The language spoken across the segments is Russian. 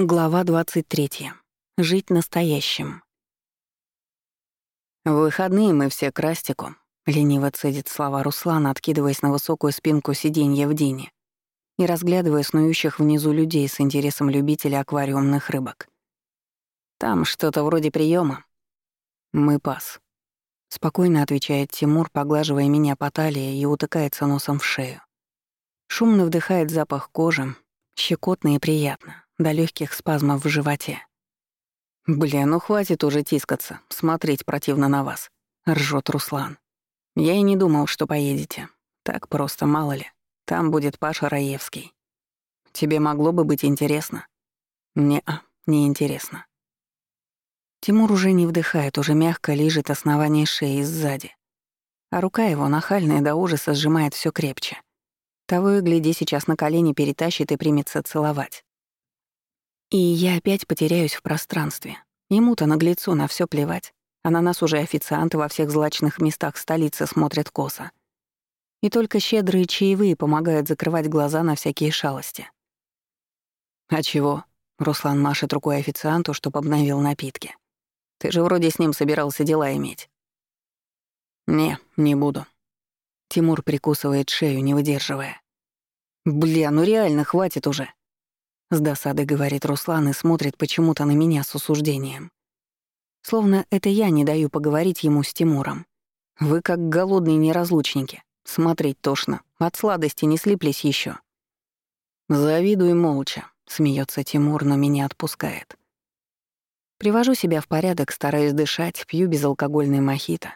Глава 23. Жить настоящим. В выходные мы все к Растику. Лениво цедит слова Руслана, откидываясь на высокую спинку сиденья в Дине и разглядывая снующих внизу людей с интересом любителя аквариумных рыбок. Там что-то вроде приема. Мы пас. Спокойно отвечает Тимур, поглаживая меня по талии и утыкается носом в шею. Шумно вдыхает запах кожи, щекотно и приятно до легких спазмов в животе. «Бля, ну хватит уже тискаться, смотреть противно на вас», — ржет Руслан. «Я и не думал, что поедете. Так просто, мало ли. Там будет Паша Раевский. Тебе могло бы быть интересно?» «Не-а, не интересно». Тимур уже не вдыхает, уже мягко лижет основание шеи сзади. А рука его, нахальная до ужаса, сжимает все крепче. Того и гляди, сейчас на колени перетащит и примется целовать. И я опять потеряюсь в пространстве. Ему-то наглецу на все плевать, а на нас уже официанты во всех злачных местах столицы смотрят косо. И только щедрые чаевые помогают закрывать глаза на всякие шалости. «А чего?» — Руслан машет рукой официанту, чтоб обновил напитки. «Ты же вроде с ним собирался дела иметь». «Не, не буду». Тимур прикусывает шею, не выдерживая. «Бля, ну реально, хватит уже. С досадой говорит Руслан и смотрит почему-то на меня с осуждением. Словно это я не даю поговорить ему с Тимуром. Вы как голодные неразлучники. Смотреть тошно. От сладости не слиплись еще. Завидуй молча, смеется Тимур, но меня отпускает. Привожу себя в порядок, стараюсь дышать, пью безалкогольный мохито.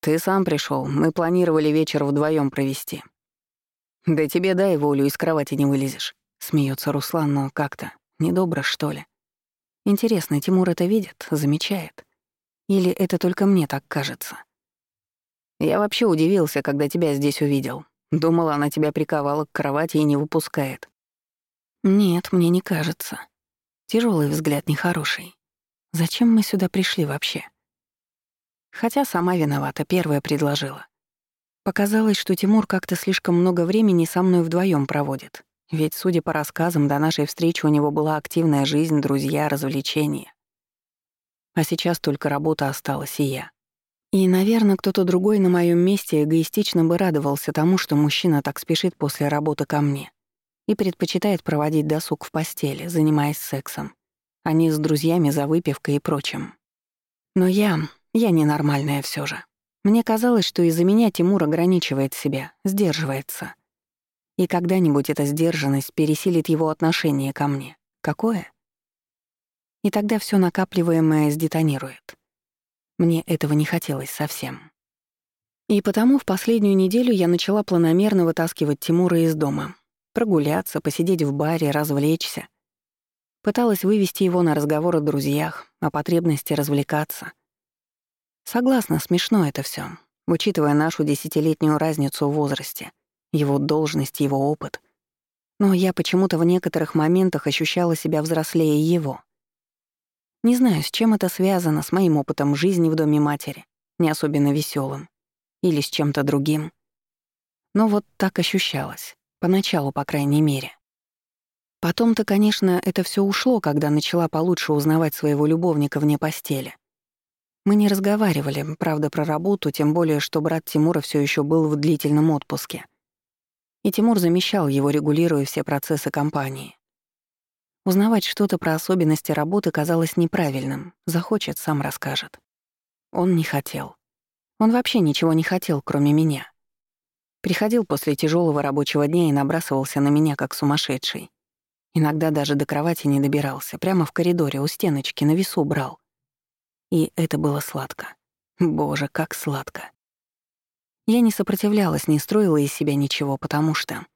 Ты сам пришел, мы планировали вечер вдвоем провести. Да тебе дай волю, из кровати не вылезешь. Смеется Руслан, но как-то недобро, что ли. Интересно, Тимур это видит, замечает? Или это только мне так кажется? Я вообще удивился, когда тебя здесь увидел. Думала, она тебя приковала к кровати и не выпускает. Нет, мне не кажется. Тяжелый взгляд нехороший. Зачем мы сюда пришли вообще? Хотя сама виновата, первая предложила. Показалось, что Тимур как-то слишком много времени со мной вдвоем проводит. Ведь, судя по рассказам, до нашей встречи у него была активная жизнь, друзья, развлечения. А сейчас только работа осталась и я. И, наверное, кто-то другой на моем месте эгоистично бы радовался тому, что мужчина так спешит после работы ко мне и предпочитает проводить досуг в постели, занимаясь сексом, а не с друзьями за выпивкой и прочим. Но я... я ненормальная все же. Мне казалось, что из-за меня Тимур ограничивает себя, сдерживается — и когда-нибудь эта сдержанность пересилит его отношение ко мне. Какое? И тогда все накапливаемое сдетонирует. Мне этого не хотелось совсем. И потому в последнюю неделю я начала планомерно вытаскивать Тимура из дома. Прогуляться, посидеть в баре, развлечься. Пыталась вывести его на разговор о друзьях, о потребности развлекаться. Согласна, смешно это все, учитывая нашу десятилетнюю разницу в возрасте — его должность, его опыт. Но я почему-то в некоторых моментах ощущала себя взрослее его. Не знаю, с чем это связано, с моим опытом жизни в доме матери, не особенно веселым, или с чем-то другим. Но вот так ощущалось, поначалу, по крайней мере. Потом-то, конечно, это все ушло, когда начала получше узнавать своего любовника вне постели. Мы не разговаривали, правда, про работу, тем более, что брат Тимура все еще был в длительном отпуске и Тимур замещал его, регулируя все процессы компании. Узнавать что-то про особенности работы казалось неправильным. Захочет, сам расскажет. Он не хотел. Он вообще ничего не хотел, кроме меня. Приходил после тяжелого рабочего дня и набрасывался на меня, как сумасшедший. Иногда даже до кровати не добирался, прямо в коридоре у стеночки на весу брал. И это было сладко. Боже, как сладко. Я не сопротивлялась, не строила из себя ничего, потому что...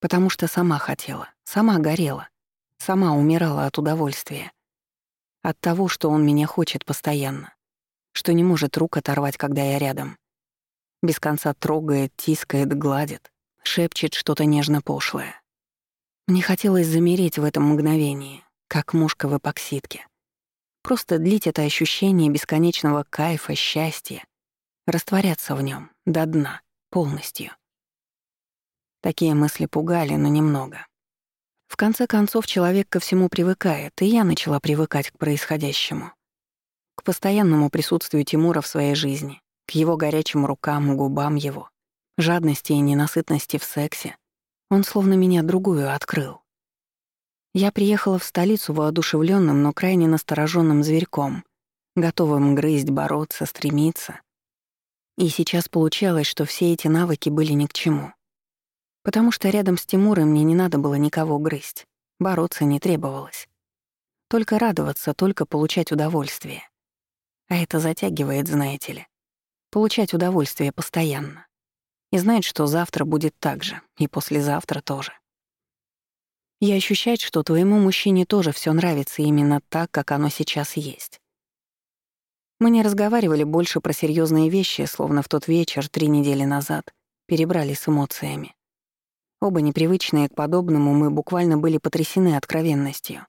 Потому что сама хотела, сама горела, сама умирала от удовольствия. От того, что он меня хочет постоянно, что не может рук оторвать, когда я рядом. Без конца трогает, тискает, гладит, шепчет что-то нежно-пошлое. Мне хотелось замереть в этом мгновении, как мушка в эпоксидке. Просто длить это ощущение бесконечного кайфа, счастья, растворяться в нем до дна, полностью. Такие мысли пугали, но немного. В конце концов, человек ко всему привыкает, и я начала привыкать к происходящему. К постоянному присутствию Тимура в своей жизни, к его горячим рукам, губам его, жадности и ненасытности в сексе. Он словно меня другую открыл. Я приехала в столицу воодушевленным, но крайне настороженным зверьком, готовым грызть, бороться, стремиться. И сейчас получалось, что все эти навыки были ни к чему. Потому что рядом с Тимуром мне не надо было никого грызть, бороться не требовалось. Только радоваться, только получать удовольствие. А это затягивает, знаете ли. Получать удовольствие постоянно. И знать, что завтра будет так же, и послезавтра тоже. И ощущать, что твоему мужчине тоже все нравится именно так, как оно сейчас есть. Мы не разговаривали больше про серьезные вещи, словно в тот вечер, три недели назад, перебрали с эмоциями. Оба непривычные к подобному, мы буквально были потрясены откровенностью.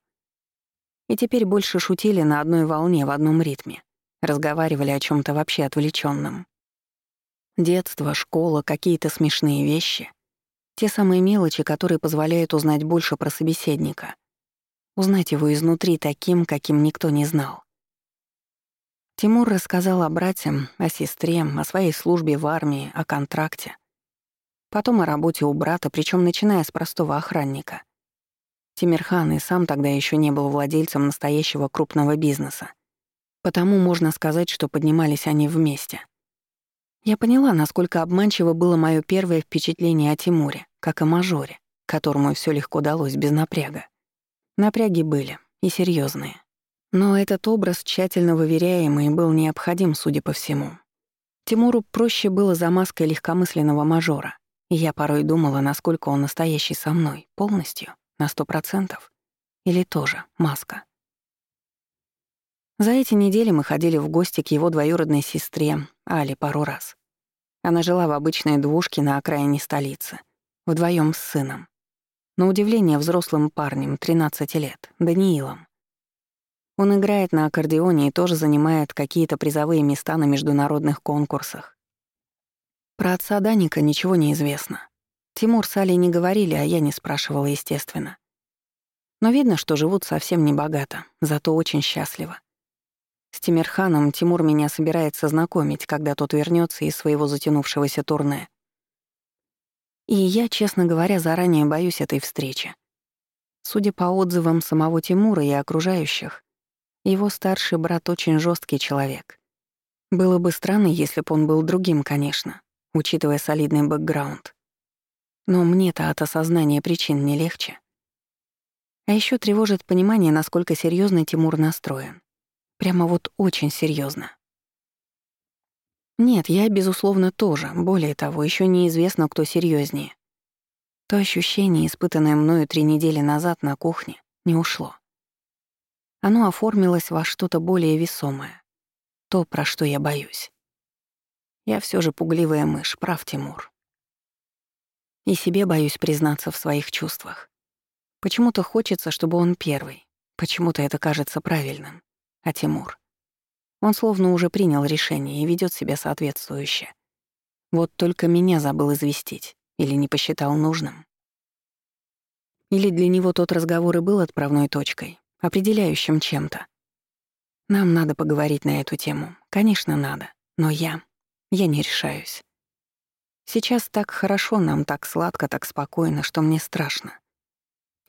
И теперь больше шутили на одной волне в одном ритме. Разговаривали о чем то вообще отвлеченном. Детство, школа, какие-то смешные вещи. Те самые мелочи, которые позволяют узнать больше про собеседника. Узнать его изнутри таким, каким никто не знал. Тимур рассказал о брате, о сестре, о своей службе в армии, о контракте. Потом о работе у брата, причем начиная с простого охранника. Тимирхан и сам тогда еще не был владельцем настоящего крупного бизнеса. Потому можно сказать, что поднимались они вместе. Я поняла, насколько обманчиво было мое первое впечатление о Тимуре, как о мажоре, которому все легко далось без напряга. Напряги были, и серьезные. Но этот образ, тщательно выверяемый, был необходим, судя по всему. Тимуру проще было за маской легкомысленного мажора, я порой думала, насколько он настоящий со мной, полностью, на сто процентов. Или тоже маска. За эти недели мы ходили в гости к его двоюродной сестре, Али, пару раз. Она жила в обычной двушке на окраине столицы, вдвоем с сыном. На удивление взрослым парнем, 13 лет, Даниилом. Он играет на аккордеоне и тоже занимает какие-то призовые места на международных конкурсах. Про отца Даника ничего не известно. Тимур с Алей не говорили, а я не спрашивала, естественно. Но видно, что живут совсем не богато, зато очень счастливо. С Тимирханом Тимур меня собирается знакомить, когда тот вернется из своего затянувшегося турне. И я, честно говоря, заранее боюсь этой встречи. Судя по отзывам самого Тимура и окружающих, его старший брат очень жесткий человек. Было бы странно, если бы он был другим, конечно учитывая солидный бэкграунд. Но мне-то от осознания причин не легче. А еще тревожит понимание, насколько серьезно Тимур настроен. Прямо вот очень серьезно. Нет, я, безусловно, тоже. Более того, еще неизвестно, кто серьезнее. То ощущение, испытанное мною три недели назад на кухне, не ушло. Оно оформилось во что-то более весомое. То, про что я боюсь. Я все же пугливая мышь, прав Тимур. И себе боюсь признаться в своих чувствах. Почему-то хочется, чтобы он первый. Почему-то это кажется правильным. А Тимур? Он словно уже принял решение и ведет себя соответствующе. Вот только меня забыл известить или не посчитал нужным. Или для него тот разговор и был отправной точкой, определяющим чем-то. Нам надо поговорить на эту тему. Конечно, надо. Но я... Я не решаюсь. Сейчас так хорошо нам, так сладко, так спокойно, что мне страшно.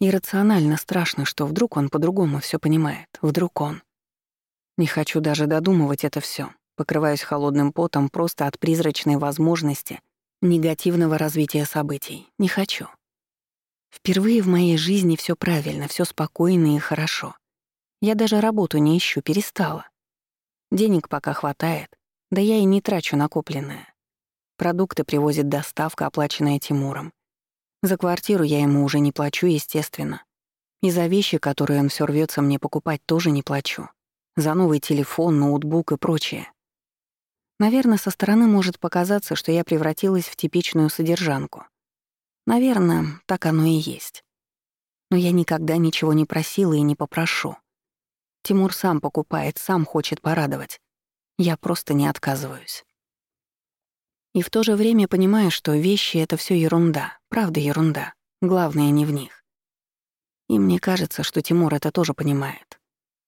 Иррационально страшно, что вдруг он по-другому все понимает. Вдруг он. Не хочу даже додумывать это все. Покрываюсь холодным потом просто от призрачной возможности негативного развития событий. Не хочу. Впервые в моей жизни все правильно, все спокойно и хорошо. Я даже работу не ищу, перестала. Денег пока хватает. Да я и не трачу накопленное. Продукты привозит доставка, оплаченная Тимуром. За квартиру я ему уже не плачу, естественно. И за вещи, которые он все рвется мне покупать, тоже не плачу. За новый телефон, ноутбук и прочее. Наверное, со стороны может показаться, что я превратилась в типичную содержанку. Наверное, так оно и есть. Но я никогда ничего не просила и не попрошу. Тимур сам покупает, сам хочет порадовать. Я просто не отказываюсь. И в то же время понимаю, что вещи — это все ерунда, правда ерунда. Главное не в них. И мне кажется, что Тимур это тоже понимает.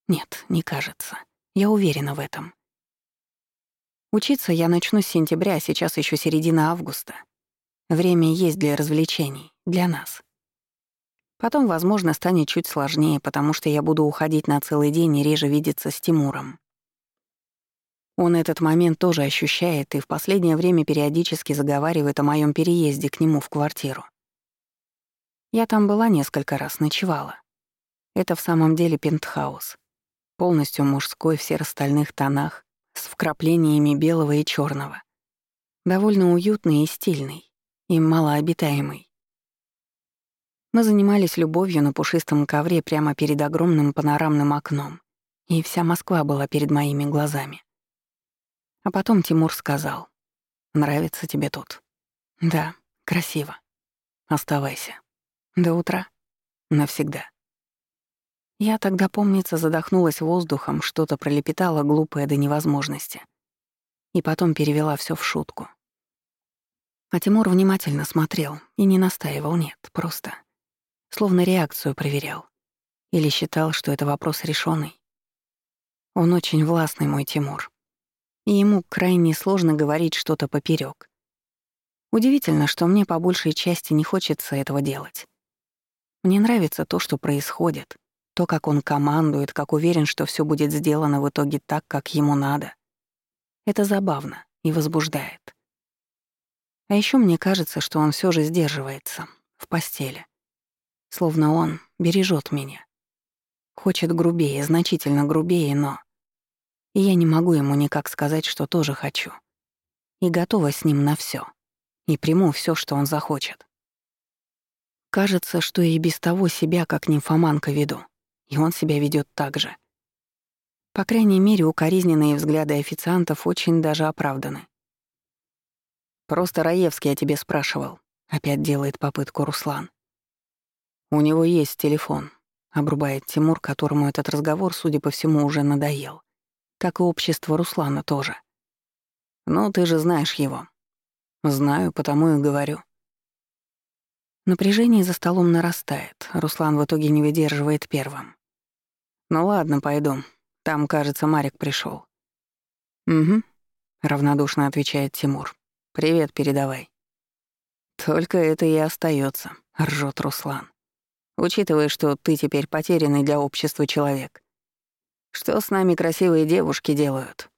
Нет, не кажется. Я уверена в этом. Учиться я начну с сентября, а сейчас еще середина августа. Время есть для развлечений, для нас. Потом, возможно, станет чуть сложнее, потому что я буду уходить на целый день и реже видеться с Тимуром. Он этот момент тоже ощущает и в последнее время периодически заговаривает о моем переезде к нему в квартиру. Я там была несколько раз, ночевала. Это в самом деле пентхаус. Полностью мужской в серо-стальных тонах, с вкраплениями белого и черного. Довольно уютный и стильный, и малообитаемый. Мы занимались любовью на пушистом ковре прямо перед огромным панорамным окном, и вся Москва была перед моими глазами. А потом Тимур сказал, «Нравится тебе тут?» «Да, красиво. Оставайся. До утра. Навсегда». Я тогда, помнится, задохнулась воздухом, что-то пролепетала глупое до невозможности. И потом перевела все в шутку. А Тимур внимательно смотрел и не настаивал, нет, просто. Словно реакцию проверял. Или считал, что это вопрос решенный. Он очень властный, мой Тимур и ему крайне сложно говорить что-то поперек. Удивительно, что мне по большей части не хочется этого делать. Мне нравится то, что происходит, то, как он командует, как уверен, что все будет сделано в итоге так, как ему надо. Это забавно и возбуждает. А еще мне кажется, что он все же сдерживается в постели. Словно он бережет меня. Хочет грубее, значительно грубее, но и я не могу ему никак сказать, что тоже хочу. И готова с ним на все. И приму все, что он захочет. Кажется, что и без того себя как нимфоманка веду. И он себя ведет так же. По крайней мере, укоризненные взгляды официантов очень даже оправданы. «Просто Раевский о тебе спрашивал», — опять делает попытку Руслан. «У него есть телефон», — обрубает Тимур, которому этот разговор, судя по всему, уже надоел как и общество Руслана тоже. Ну, ты же знаешь его. Знаю, потому и говорю. Напряжение за столом нарастает. Руслан в итоге не выдерживает первым. Ну ладно, пойду. Там, кажется, Марик пришел. Угу, равнодушно отвечает Тимур. Привет передавай. Только это и остается, ржет Руслан. Учитывая, что ты теперь потерянный для общества человек. Что с нами красивые девушки делают?»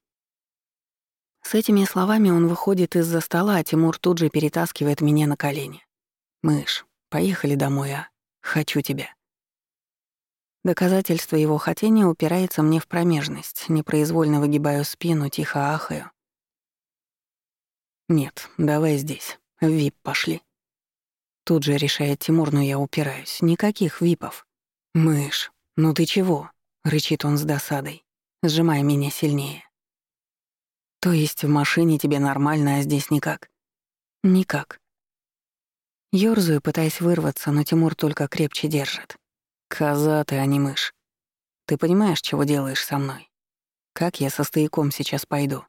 С этими словами он выходит из-за стола, а Тимур тут же перетаскивает меня на колени. «Мышь, поехали домой, а? Хочу тебя». Доказательство его хотения упирается мне в промежность, непроизвольно выгибаю спину, тихо ахаю. «Нет, давай здесь. В ВИП пошли». Тут же решает Тимур, но я упираюсь. Никаких ВИПов. «Мышь, ну ты чего?» — рычит он с досадой, сжимая меня сильнее. «То есть в машине тебе нормально, а здесь никак?» «Никак». Ёрзаю, пытаясь вырваться, но Тимур только крепче держит. «Коза ты, а не мышь. Ты понимаешь, чего делаешь со мной? Как я со стояком сейчас пойду?»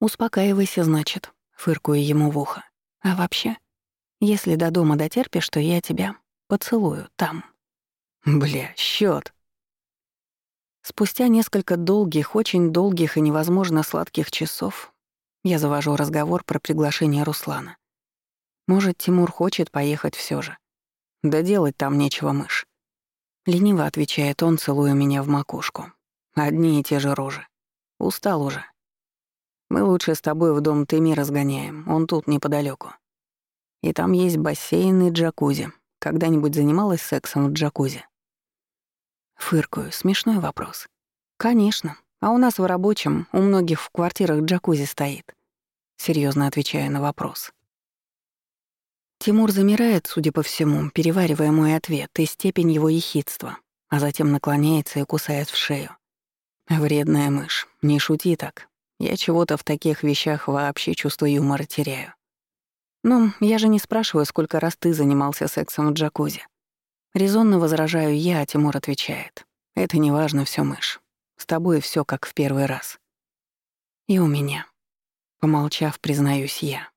«Успокаивайся, значит», — фыркую ему в ухо. «А вообще, если до дома дотерпишь, то я тебя поцелую там». «Бля, счет. Спустя несколько долгих, очень долгих и невозможно сладких часов я завожу разговор про приглашение Руслана. Может, Тимур хочет поехать все же. Да делать там нечего, мышь. Лениво отвечает он, целуя меня в макушку. Одни и те же рожи. Устал уже. Мы лучше с тобой в дом Тыми разгоняем, он тут неподалеку. И там есть бассейн и джакузи. Когда-нибудь занималась сексом в джакузи? Фыркаю, смешной вопрос. Конечно, а у нас в рабочем, у многих в квартирах джакузи стоит. Серьезно отвечаю на вопрос. Тимур замирает, судя по всему, переваривая мой ответ и степень его ехидства, а затем наклоняется и кусает в шею. Вредная мышь, не шути так. Я чего-то в таких вещах вообще чувство юмора теряю. Ну, я же не спрашиваю, сколько раз ты занимался сексом в джакузи. Резонно возражаю я, а Тимур отвечает. Это не важно, все мышь. С тобой все как в первый раз. И у меня. Помолчав, признаюсь я.